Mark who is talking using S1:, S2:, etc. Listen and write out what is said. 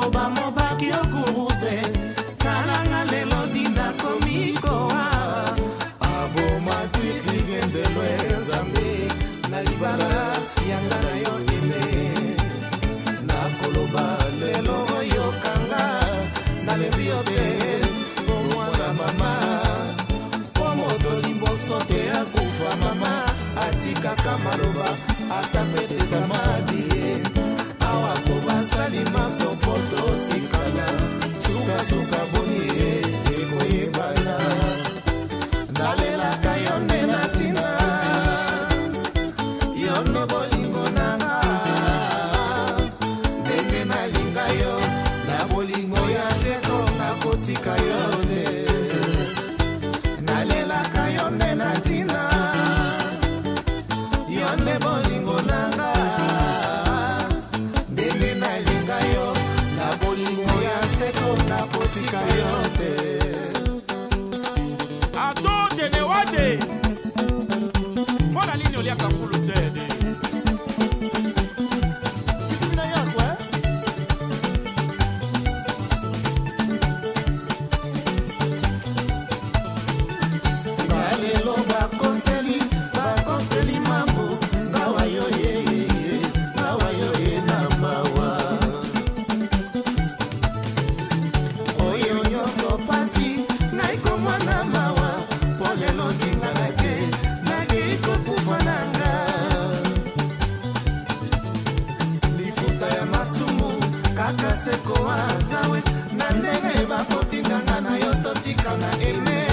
S1: moba mobaki okuruze talanga lelo dinda komikoa abomati priviendelo ezambe na libala yanga na yo eme nakoloba lelo oyokanga nalembi yo te omwana mama mpo moto liboso te akufa mama atikaka maloba ata mpe esika yo te atondene wade kaseko azawe na ndenge bakotinganga na yo totikanga eme